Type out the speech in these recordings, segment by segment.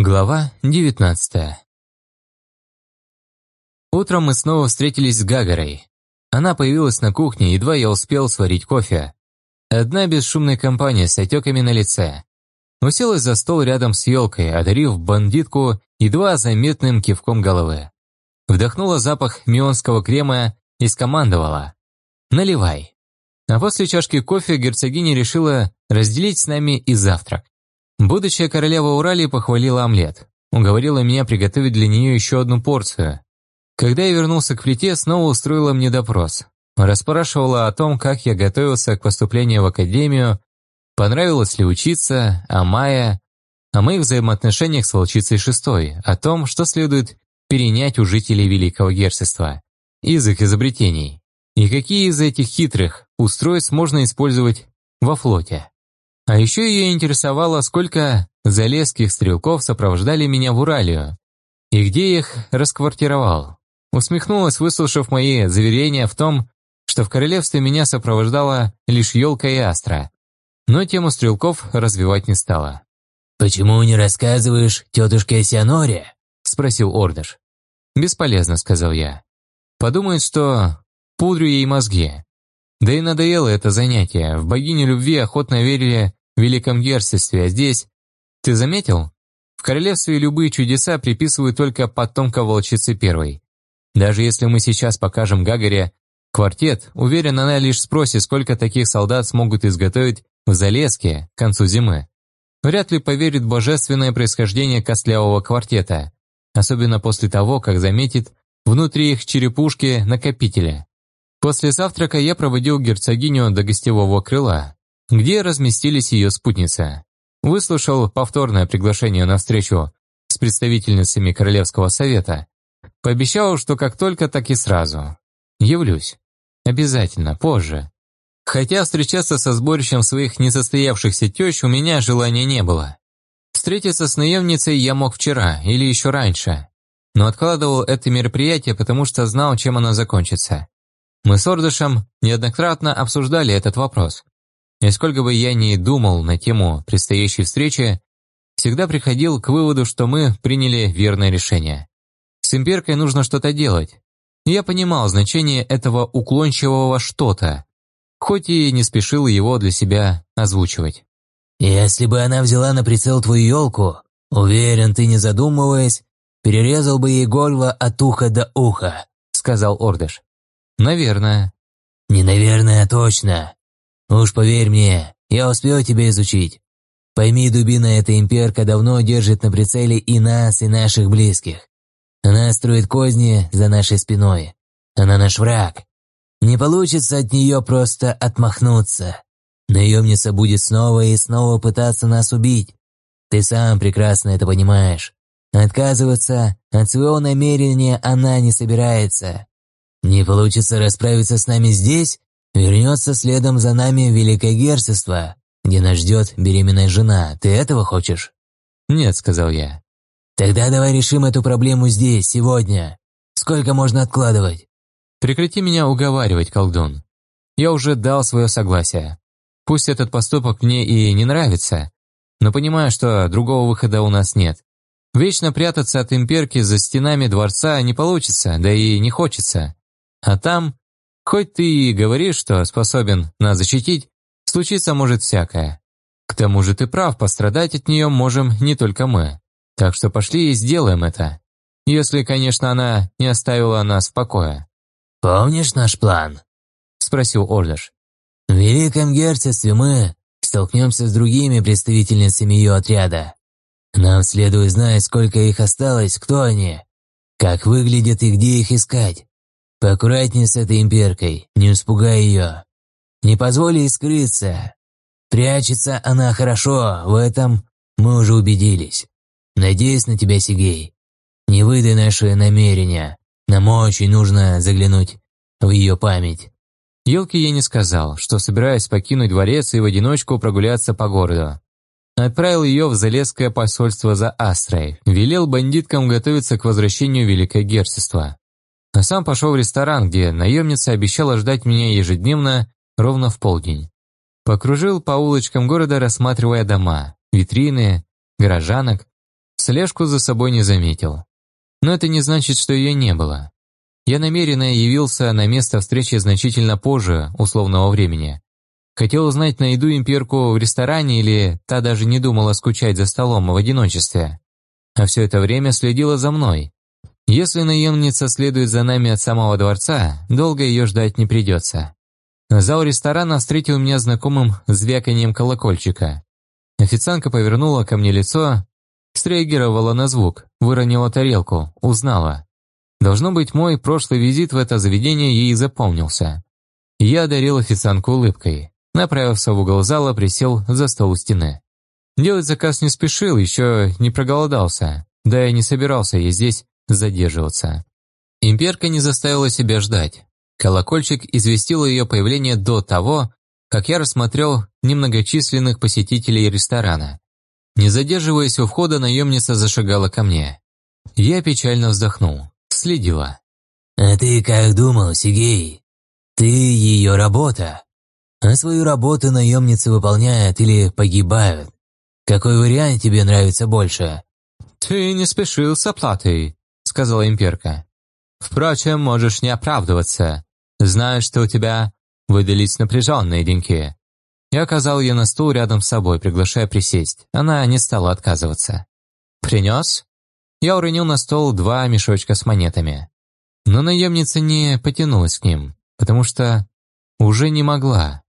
Глава 19 Утром мы снова встретились с Гагарой. Она появилась на кухне, едва я успел сварить кофе. Одна бесшумная компания с отеками на лице. Уселась за стол рядом с елкой, одарив бандитку едва заметным кивком головы. Вдохнула запах мионского крема и скомандовала «Наливай». А после чашки кофе герцогиня решила разделить с нами и завтрак. Будущая королева Уралии похвалила омлет. Уговорила меня приготовить для нее еще одну порцию. Когда я вернулся к плите, снова устроила мне допрос. Расспрашивала о том, как я готовился к поступлению в академию, понравилось ли учиться, о Майе, о моих взаимоотношениях с волчицей шестой, о том, что следует перенять у жителей Великого Герцогства, их изобретений, и какие из этих хитрых устройств можно использовать во флоте. А еще ее интересовало, сколько залезских стрелков сопровождали меня в Уралию, и где их расквартировал. Усмехнулась, выслушав мои заверения в том, что в королевстве меня сопровождала лишь елка и астра, но тему стрелков развивать не стала. «Почему не рассказываешь тетушке Сианоре?» – спросил Ордыш. «Бесполезно», – сказал я. «Подумает, что пудрю ей мозги. Да и надоело это занятие. В богиню любви охотно верили Великом Герцогстве, а здесь... Ты заметил? В королевстве любые чудеса приписывают только потомкам волчицы первой. Даже если мы сейчас покажем Гагаре квартет, уверен, она лишь спросит, сколько таких солдат смогут изготовить в Залеске к концу зимы. Вряд ли поверит божественное происхождение костлявого квартета, особенно после того, как заметит внутри их черепушки накопители. После завтрака я проводил герцогиню до гостевого крыла, где разместились ее спутницы. Выслушал повторное приглашение на встречу с представительницами Королевского совета. Пообещал, что как только, так и сразу. Явлюсь. Обязательно, позже. Хотя встречаться со сборищем своих несостоявшихся тещ у меня желания не было. Встретиться с наемницей я мог вчера или еще раньше, но откладывал это мероприятие, потому что знал, чем оно закончится. Мы с Ордышем неоднократно обсуждали этот вопрос. И сколько бы я ни думал на тему предстоящей встречи, всегда приходил к выводу, что мы приняли верное решение. С имперкой нужно что-то делать. я понимал значение этого уклончивого «что-то», хоть и не спешил его для себя озвучивать. «Если бы она взяла на прицел твою елку, уверен, ты, не задумываясь, перерезал бы ей горло от уха до уха», — сказал Ордыш. «Наверное». «Не наверное, а точно. Уж поверь мне, я успел тебя изучить. Пойми, дубина эта имперка давно держит на прицеле и нас, и наших близких. Она строит козни за нашей спиной. Она наш враг. Не получится от нее просто отмахнуться. Наемница будет снова и снова пытаться нас убить. Ты сам прекрасно это понимаешь. Отказываться от своего намерения она не собирается. Не получится расправиться с нами здесь, Вернется следом за нами в Великое Герцогство, где нас ждет беременная жена. Ты этого хочешь?» «Нет», — сказал я. «Тогда давай решим эту проблему здесь, сегодня. Сколько можно откладывать?» «Прекрати меня уговаривать, колдун. Я уже дал свое согласие. Пусть этот поступок мне и не нравится, но понимаю, что другого выхода у нас нет. Вечно прятаться от имперки за стенами дворца не получится, да и не хочется. А там Хоть ты и говоришь, что способен нас защитить, случиться может всякое. К тому же ты прав, пострадать от нее можем не только мы. Так что пошли и сделаем это. Если, конечно, она не оставила нас в покое». «Помнишь наш план?» – спросил Ордыш. «В Великом Герцогстве мы столкнемся с другими представительницами ее отряда. Нам следует знать, сколько их осталось, кто они, как выглядят и где их искать. Поаккуратнее с этой имперкой, не испугай ее. Не позволь ей скрыться. Прячется она хорошо, в этом мы уже убедились. Надеюсь на тебя, Сигей. Не выдай наши намерения. Нам очень нужно заглянуть в ее память». Елке я не сказал, что собираюсь покинуть дворец и в одиночку прогуляться по городу. Отправил ее в Залесское посольство за Астрой, велел бандиткам готовиться к возвращению Великое Герцогства а сам пошел в ресторан, где наемница обещала ждать меня ежедневно ровно в полдень. Покружил по улочкам города, рассматривая дома, витрины, горожанок. Слежку за собой не заметил. Но это не значит, что ее не было. Я намеренно явился на место встречи значительно позже условного времени. Хотел узнать, найду имперку в ресторане или та даже не думала скучать за столом в одиночестве. А все это время следила за мной. Если наемница следует за нами от самого дворца, долго ее ждать не придется. Зал ресторана встретил меня знакомым звяканием колокольчика. Официантка повернула ко мне лицо, среагировала на звук, выронила тарелку, узнала. Должно быть, мой прошлый визит в это заведение ей запомнился. Я одарил официантку улыбкой. Направился в угол зала, присел за стол у стены. Делать заказ не спешил, еще не проголодался. Да и не собирался я здесь задерживаться. Имперка не заставила себя ждать. Колокольчик известил ее появление до того, как я рассмотрел немногочисленных посетителей ресторана. Не задерживаясь у входа, наемница зашагала ко мне. Я печально вздохнул следила. «А ты как думал, Сигей? Ты ее работа. А свою работу наемницы выполняют или погибают. Какой вариант тебе нравится больше?» «Ты не спешил с оплатой», — сказала имперка. «Впрочем, можешь не оправдываться. Знаю, что у тебя выдались напряженные деньки». Я оказал ее на стул рядом с собой, приглашая присесть. Она не стала отказываться. «Принес?» Я уронил на стол два мешочка с монетами. Но наемница не потянулась к ним, потому что уже не могла.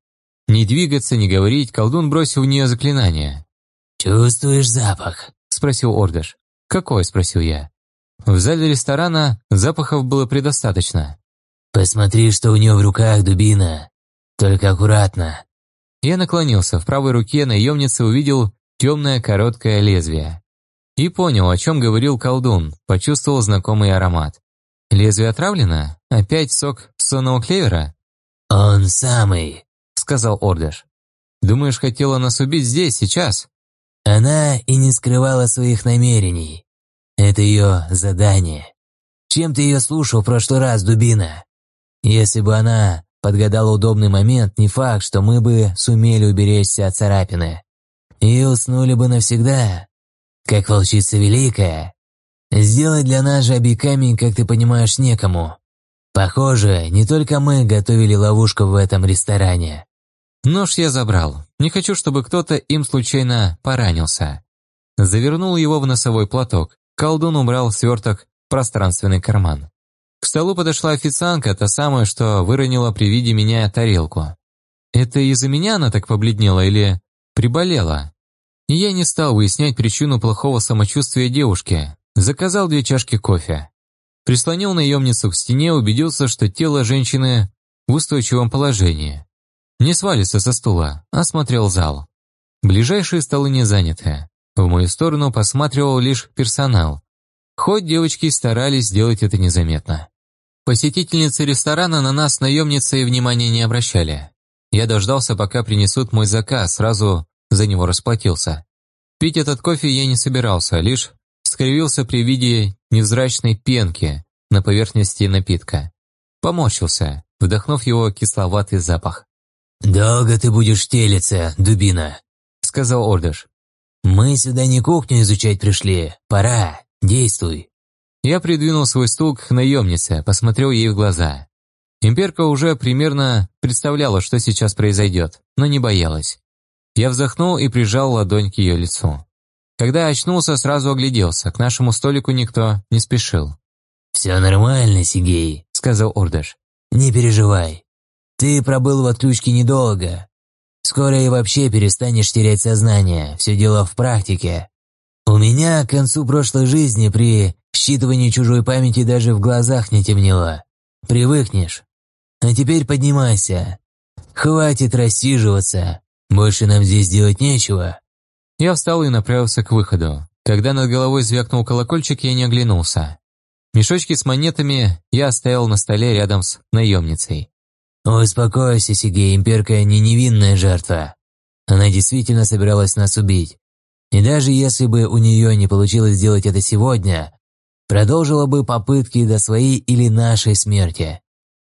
Ни двигаться, ни говорить, колдун бросил в нее заклинание. «Чувствуешь запах?» – спросил Ордыш. «Какой?» – спросил я. В зале ресторана запахов было предостаточно. «Посмотри, что у нее в руках дубина. Только аккуратно». Я наклонился, в правой руке наемницы увидел темное короткое лезвие. И понял, о чем говорил колдун, почувствовал знакомый аромат. «Лезвие отравлено? Опять сок сонного клевера?» «Он самый», — сказал Ордыш. «Думаешь, хотела нас убить здесь, сейчас?» Она и не скрывала своих намерений. Это ее задание. Чем ты ее слушал в прошлый раз, Дубина? Если бы она подгадала удобный момент, не факт, что мы бы сумели уберечься от царапины. И уснули бы навсегда как волчица великая. Сделать для нас жабий камень, как ты понимаешь, некому. Похоже, не только мы готовили ловушку в этом ресторане. Нож я забрал. Не хочу, чтобы кто-то им случайно поранился. Завернул его в носовой платок. Колдун убрал сверток в пространственный карман. К столу подошла официантка, та самая, что выронила при виде меня тарелку. Это из-за меня она так побледнела или приболела? Я не стал выяснять причину плохого самочувствия девушки. Заказал две чашки кофе. Прислонил наемницу к стене, убедился, что тело женщины в устойчивом положении. Не свалится со стула, осмотрел зал. Ближайшие столы не заняты. В мою сторону посматривал лишь персонал. Хоть девочки старались сделать это незаметно. Посетительницы ресторана на нас наемницы и внимания не обращали. Я дождался, пока принесут мой заказ, сразу за него расплатился. Пить этот кофе я не собирался, лишь скривился при виде невзрачной пенки на поверхности напитка. Поморщился, вдохнув его кисловатый запах. «Долго ты будешь телиться, дубина», — сказал Ордыш. «Мы сюда не кухню изучать пришли. Пора, действуй». Я придвинул свой стул к наемнице, посмотрел ей в глаза. Имперка уже примерно представляла, что сейчас произойдет, но не боялась. Я вздохнул и прижал ладонь к ее лицу. Когда очнулся, сразу огляделся. К нашему столику никто не спешил. «Все нормально, Сигей», — сказал Ордаш. «Не переживай. Ты пробыл в отключке недолго. Скоро и вообще перестанешь терять сознание. Все дело в практике. У меня к концу прошлой жизни при считывании чужой памяти даже в глазах не темнело. Привыкнешь. А теперь поднимайся. Хватит рассиживаться. Больше нам здесь делать нечего». Я встал и направился к выходу. Когда над головой звякнул колокольчик, я не оглянулся. Мешочки с монетами я оставил на столе рядом с наемницей. «Успокойся, Сигей, имперка не невинная жертва. Она действительно собиралась нас убить. И даже если бы у нее не получилось сделать это сегодня, продолжила бы попытки до своей или нашей смерти.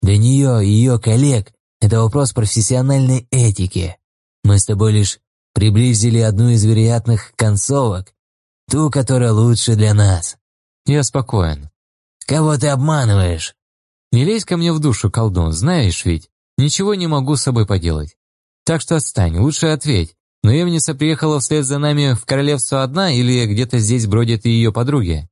Для нее и ее коллег это вопрос профессиональной этики. Мы с тобой лишь приблизили одну из вероятных концовок, Ту, которая лучше для нас». «Я спокоен». «Кого ты обманываешь?» «Не лезь ко мне в душу, колдун, знаешь ведь, ничего не могу с собой поделать. Так что отстань, лучше ответь. Наемница приехала вслед за нами в королевство одна или где-то здесь бродят ее подруги?»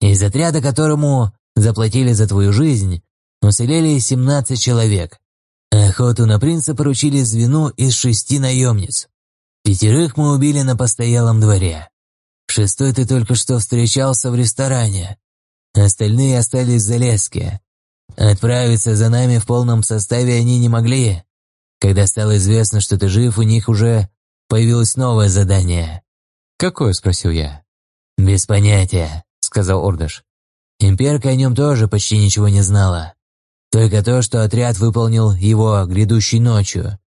«Из отряда, которому заплатили за твою жизнь, уцелели 17 человек. Охоту на принца поручили звену из шести наемниц. Пятерых мы убили на постоялом дворе. Шестой ты только что встречался в ресторане. Остальные остались в Залеске. Отправиться за нами в полном составе они не могли. Когда стало известно, что ты жив, у них уже появилось новое задание. «Какое?» – спросил я. «Без понятия», – сказал Ордыш. Имперка о нем тоже почти ничего не знала. Только то, что отряд выполнил его грядущей ночью,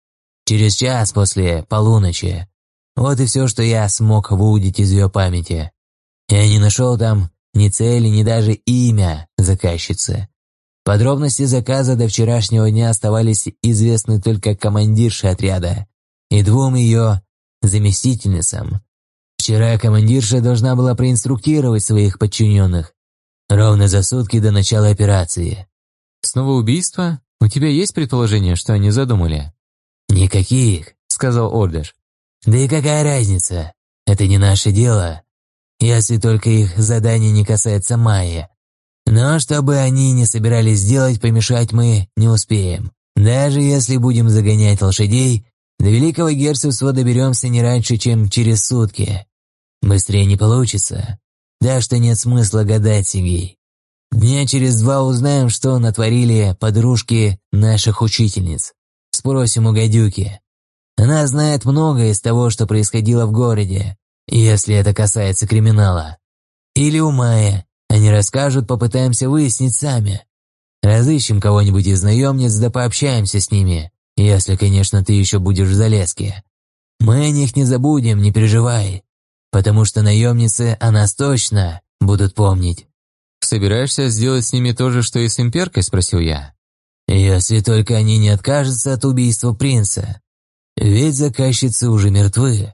через час после полуночи. Вот и все, что я смог выудить из ее памяти. Я не нашел там ни цели, ни даже имя заказчицы. Подробности заказа до вчерашнего дня оставались известны только командирше отряда и двум ее заместительницам. Вчера командирша должна была проинструктировать своих подчиненных ровно за сутки до начала операции. «Снова убийство? У тебя есть предположение, что они задумали?» «Никаких», — сказал Ордер. «Да и какая разница? Это не наше дело. Если только их задание не касается Майи. Но чтобы они не собирались делать, помешать мы не успеем. Даже если будем загонять лошадей, до Великого Герцогства доберемся не раньше, чем через сутки. Быстрее не получится. Так что нет смысла гадать, Сигей. Дня через два узнаем, что натворили подружки наших учительниц. Спросим у гадюки. Она знает многое из того, что происходило в городе, если это касается криминала. Или у Майя. Они расскажут, попытаемся выяснить сами. Разыщем кого-нибудь из наемниц, да пообщаемся с ними, если, конечно, ты еще будешь в Залеске. Мы о них не забудем, не переживай, потому что наемницы о нас точно будут помнить. «Собираешься сделать с ними то же, что и с имперкой?» – спросил я. «Если только они не откажутся от убийства принца. Ведь заказчицы уже мертвы».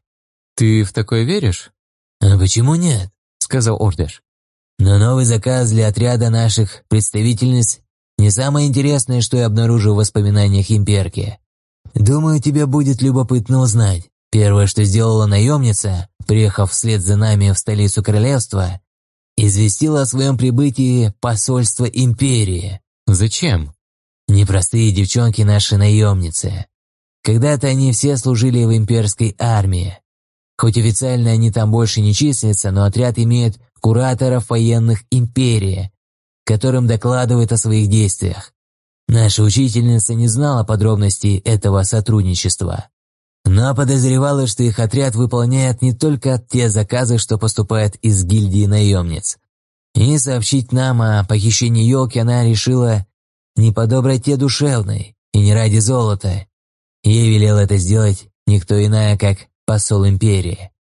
«Ты в такое веришь?» «А почему нет?» – сказал Ордеш. «Но новый заказ для отряда наших представительниц не самое интересное, что я обнаружил в воспоминаниях имперки. Думаю, тебе будет любопытно узнать. Первое, что сделала наемница, приехав вслед за нами в столицу королевства, известила о своем прибытии посольство империи. Зачем? Непростые девчонки наши наемницы. Когда-то они все служили в имперской армии. Хоть официально они там больше не числятся, но отряд имеет кураторов военных империи, которым докладывает о своих действиях. Наша учительница не знала подробностей этого сотрудничества, но подозревала, что их отряд выполняет не только те заказы, что поступают из гильдии наемниц. И сообщить нам о похищении елки она решила не по доброте душевной и не ради золота. Ей велел это сделать никто иная, как посол империи.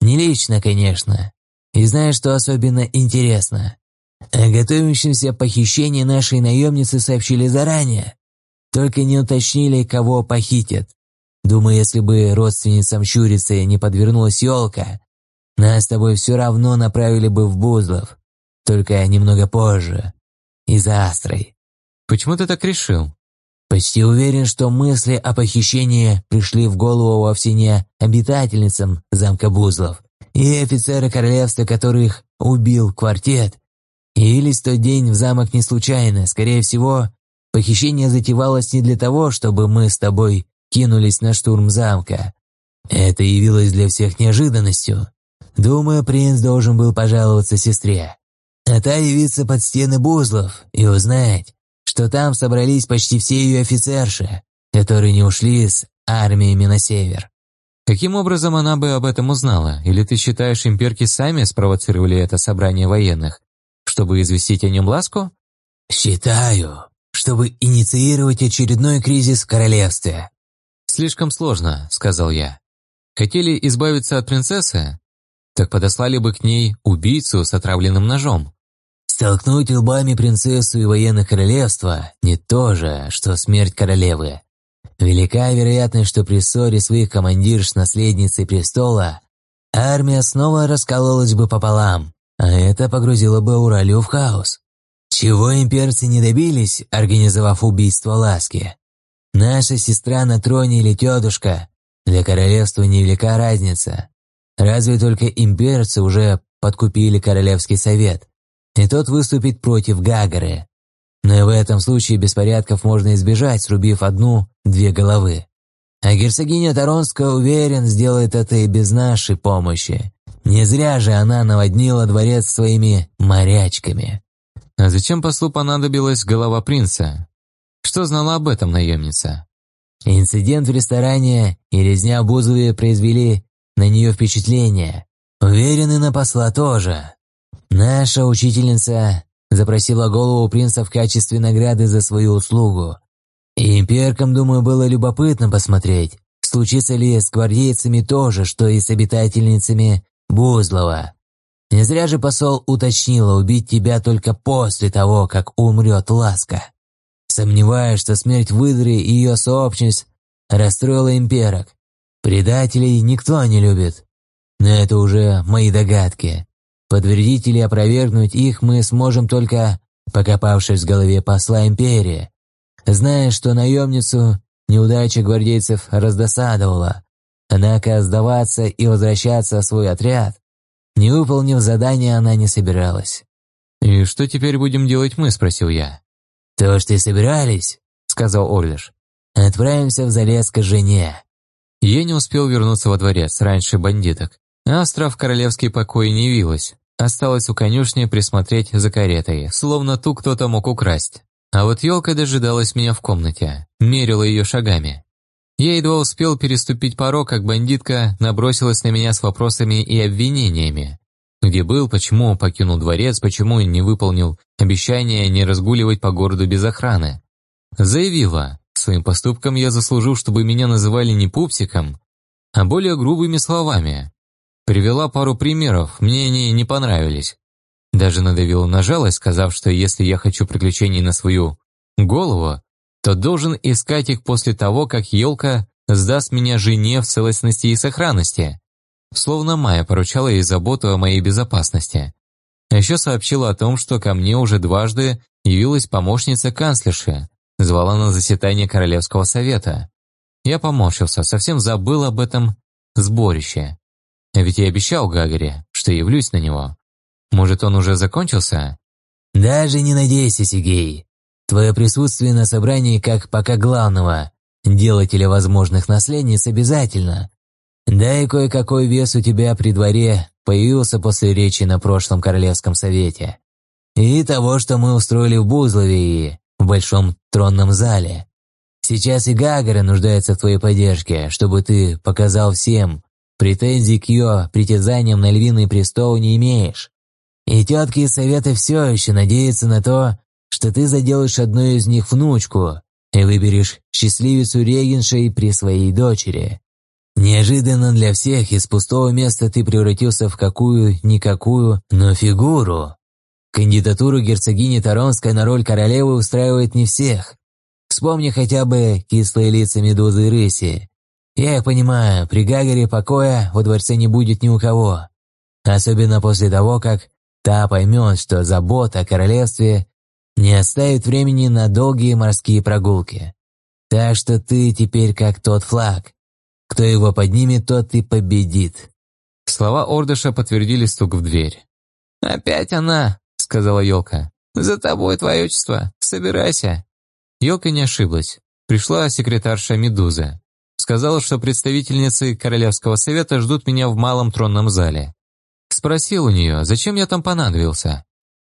Не лично, конечно. И знаешь, что особенно интересно? О готовящемся похищении нашей наемницы сообщили заранее. Только не уточнили, кого похитят. Думаю, если бы родственницам Щурицы не подвернулась елка, нас с тобой все равно направили бы в Бузлов, только немного позже, из-за Астрой. Почему ты так решил? Почти уверен, что мысли о похищении пришли в голову вовсе не обитательницам замка Бузлов и офицеры королевства, которых убил квартет. Явились в тот день в замок не случайно, скорее всего, похищение затевалось не для того, чтобы мы с тобой кинулись на штурм замка. Это явилось для всех неожиданностью. Думаю, принц должен был пожаловаться сестре. А та явиться под стены Бузлов и узнать, что там собрались почти все ее офицерши, которые не ушли с армиями на север. Каким образом она бы об этом узнала? Или ты считаешь, имперки сами спровоцировали это собрание военных, чтобы известить о нем ласку? Считаю, чтобы инициировать очередной кризис в королевстве. «Слишком сложно», — сказал я. «Хотели избавиться от принцессы? Так подослали бы к ней убийцу с отравленным ножом». «Столкнуть лбами принцессу и военных королевства не то же, что смерть королевы. Велика вероятность, что при ссоре своих командир с наследницей престола армия снова раскололась бы пополам, а это погрузило бы Уралию в хаос. Чего имперцы не добились, организовав убийство Ласки? Наша сестра на троне или тетушка? Для королевства невелика разница. Разве только имперцы уже подкупили Королевский совет, и тот выступит против Гагары. Но в этом случае беспорядков можно избежать, срубив одну-две головы. А герцогиня Торонская, уверен, сделает это и без нашей помощи. Не зря же она наводнила дворец своими морячками. А зачем послу понадобилась голова принца? Что знала об этом наемница? Инцидент в ресторане и резня Бузове произвели на нее впечатление. Уверены на посла тоже. Наша учительница запросила голову принца в качестве награды за свою услугу. И имперкам, думаю, было любопытно посмотреть, случится ли с гвардейцами то же, что и с обитательницами Бузлова. Не зря же посол уточнила убить тебя только после того, как умрет Ласка. Сомневаюсь, что смерть выдры и ее сообщность расстроила имперок. Предателей никто не любит. Но это уже мои догадки. Подтвердить или опровергнуть их мы сможем только, покопавшись в голове посла империи. Зная, что наемницу неудача гвардейцев раздосадовала. Однако сдаваться и возвращаться в свой отряд, не выполнив задание, она не собиралась. «И что теперь будем делать мы?» – спросил я. «То, что и собирались», — сказал Орлиш. «Отправимся в Залеск к жене». Я не успел вернуться во дворец раньше бандиток. Астра в королевский покой не явилась. Осталось у конюшни присмотреть за каретой, словно ту кто-то мог украсть. А вот елка дожидалась меня в комнате, мерила ее шагами. Я едва успел переступить порог, как бандитка набросилась на меня с вопросами и обвинениями. Где был, почему покинул дворец, почему не выполнил обещание не разгуливать по городу без охраны. Заявила, своим поступком я заслужил, чтобы меня называли не пупсиком, а более грубыми словами. Привела пару примеров, мне они не понравились. Даже надавила на жалость, сказав, что если я хочу приключений на свою голову, то должен искать их после того, как елка сдаст меня жене в целостности и сохранности словно Майя поручала ей заботу о моей безопасности. А еще сообщила о том, что ко мне уже дважды явилась помощница канцлерши, звала на заседание Королевского совета. Я поморщился, совсем забыл об этом сборище. Ведь я обещал Гагаре, что явлюсь на него. Может, он уже закончился? «Даже не надейся, Сигей. Твое присутствие на собрании как пока главного, делателя возможных наследниц обязательно. Да и кое-какой вес у тебя при дворе появился после речи на прошлом Королевском совете. И того, что мы устроили в Бузлове и в Большом тронном зале. Сейчас и Гагара нуждается в твоей поддержке, чтобы ты показал всем, претензий к ее притязаниям на львиный престол не имеешь. И тетки из совета все еще надеются на то, что ты заделаешь одну из них внучку и выберешь счастливицу регеншей при своей дочери. Неожиданно для всех из пустого места ты превратился в какую-никакую, но фигуру. Кандидатуру герцогини Таронской на роль королевы устраивает не всех. Вспомни хотя бы кислые лица Медузы и Рыси. Я их понимаю, при Гагаре покоя во дворце не будет ни у кого. Особенно после того, как та поймет, что забота о королевстве не оставит времени на долгие морские прогулки. Так что ты теперь как тот флаг, кто его поднимет, тот и победит». Слова Ордыша подтвердили стук в дверь. «Опять она», — сказала елка. «За тобой, твое отчество. Собирайся». Елка не ошиблась. Пришла секретарша Медуза. Сказала, что представительницы Королевского совета ждут меня в малом тронном зале. Спросил у нее, зачем я там понадобился.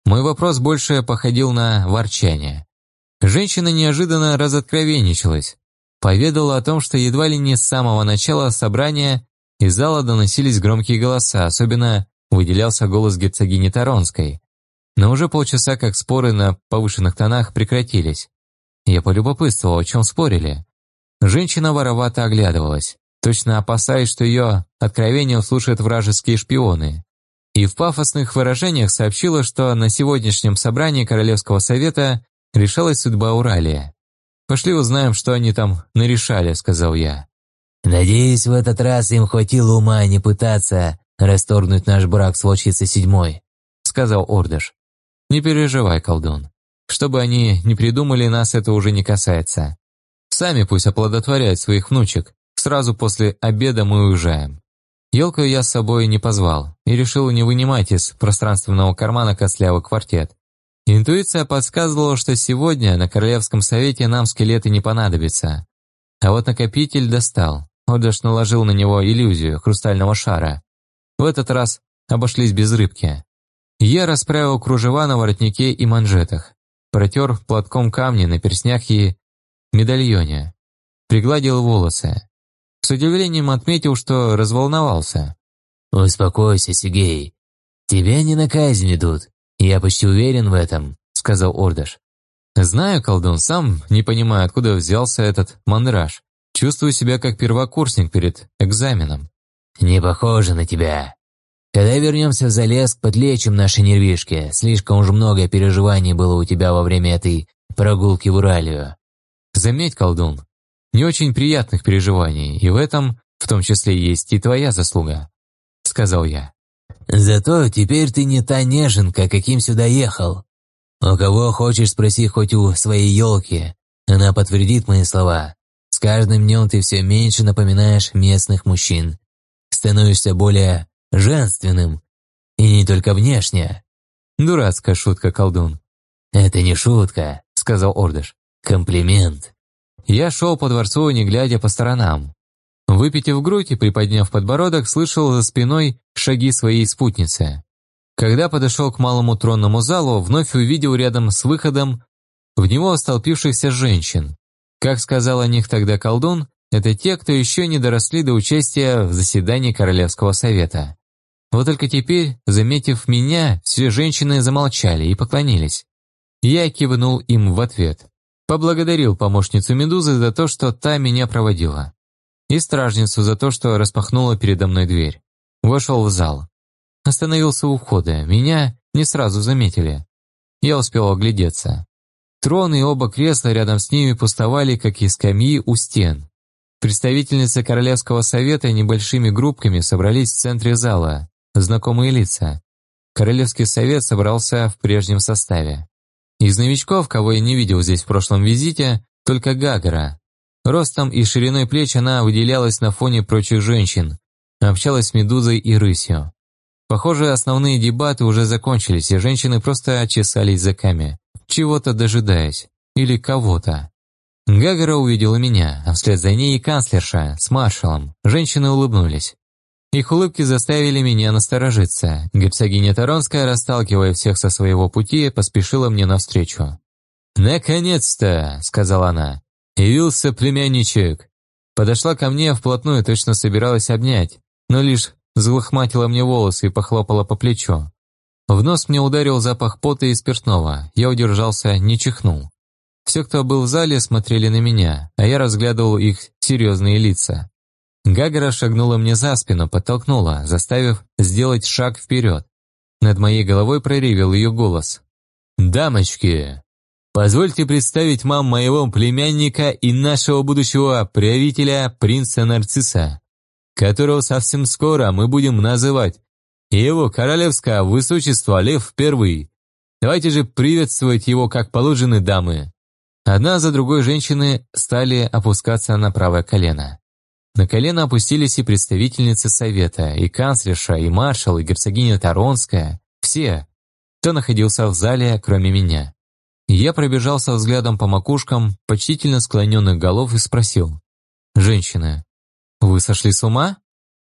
Мой вопрос больше походил на ворчание. Женщина неожиданно разоткровенничалась. Поведала о том, что едва ли не с самого начала собрания из зала доносились громкие голоса, особенно выделялся голос герцогини Таронской. Но уже полчаса как споры на повышенных тонах прекратились. Я полюбопытствовал, о чем спорили. Женщина воровато оглядывалась, точно опасаясь, что ее откровение услышат вражеские шпионы. И в пафосных выражениях сообщила, что на сегодняшнем собрании Королевского совета решалась судьба Уралия. «Пошли узнаем, что они там нарешали», — сказал я. «Надеюсь, в этот раз им хватило ума не пытаться расторгнуть наш брак с волчицей седьмой», — сказал Ордыш. «Не переживай, колдун. Чтобы они не придумали, нас это уже не касается. Сами пусть оплодотворяют своих внучек. Сразу после обеда мы уезжаем. Елку я с собой не позвал и решил не вынимать из пространственного кармана костлявый квартет. Интуиция подсказывала, что сегодня на Королевском совете нам скелеты не понадобятся. А вот накопитель достал. Одаш наложил на него иллюзию хрустального шара. В этот раз обошлись без рыбки. Я расправил кружева на воротнике и манжетах, протер платком камни на перстнях и медальоне, пригладил волосы. С удивлением отметил, что разволновался. «Успокойся, Сигей. Тебя не на казнь ведут. Я почти уверен в этом», — сказал Ордаш. «Знаю, колдун, сам не понимаю, откуда взялся этот мандраж. Чувствую себя как первокурсник перед экзаменом». «Не похоже на тебя. Когда вернемся в Залеск, подлечим наши нервишки. Слишком уж много переживаний было у тебя во время этой прогулки в Уралию». «Заметь, колдун, не очень приятных переживаний, и в этом в том числе есть и твоя заслуга», — сказал я. «Зато теперь ты не та неженка, каким сюда ехал. У кого хочешь, спроси хоть у своей елки, она подтвердит мои слова. С каждым днем ты все меньше напоминаешь местных мужчин. Становишься более женственным, и не только внешне». «Дурацкая шутка, колдун». «Это не шутка», — сказал Ордыш. «Комплимент». Я шел по дворцу, не глядя по сторонам. Выпитив грудь и приподняв подбородок, слышал за спиной шаги своей спутницы. Когда подошел к малому тронному залу, вновь увидел рядом с выходом в него столпившихся женщин. Как сказал о них тогда колдун, это те, кто еще не доросли до участия в заседании Королевского совета. Вот только теперь, заметив меня, все женщины замолчали и поклонились. Я кивнул им в ответ. Поблагодарил помощницу Медузы за то, что та меня проводила. И стражницу за то, что распахнула передо мной дверь. Вошел в зал. Остановился у входа. Меня не сразу заметили. Я успел оглядеться. Трон и оба кресла рядом с ними пустовали, как и скамьи у стен. Представительницы Королевского совета небольшими группками собрались в центре зала. Знакомые лица. Королевский совет собрался в прежнем составе. Из новичков, кого я не видел здесь в прошлом визите, только Гагара. Ростом и шириной плеч она выделялась на фоне прочих женщин, общалась с Медузой и Рысью. Похоже, основные дебаты уже закончились, и женщины просто очесали языками, чего-то дожидаясь, или кого-то. Гагара увидела меня, а вслед за ней и канцлерша с маршалом. Женщины улыбнулись. Их улыбки заставили меня насторожиться. Герцогиня Таронская, расталкивая всех со своего пути, поспешила мне навстречу. «Наконец-то!» — сказала она. «Явился племянничек!» Подошла ко мне вплотную, точно собиралась обнять, но лишь взлохматила мне волосы и похлопала по плечу. В нос мне ударил запах пота и спиртного. Я удержался, не чихнул. Все, кто был в зале, смотрели на меня, а я разглядывал их серьезные лица. Гагара шагнула мне за спину, подтолкнула, заставив сделать шаг вперед. Над моей головой проревел ее голос. «Дамочки, позвольте представить вам моего племянника и нашего будущего правителя, принца Нарцисса, которого совсем скоро мы будем называть его королевское высочество Лев Первый. Давайте же приветствовать его, как положены дамы». Одна за другой женщины стали опускаться на правое колено. На колено опустились и представительницы совета, и канцлерша, и маршал, и герцогиня Таронская. Все, кто находился в зале, кроме меня. Я пробежался взглядом по макушкам почтительно склоненных голов и спросил. «Женщины, вы сошли с ума?»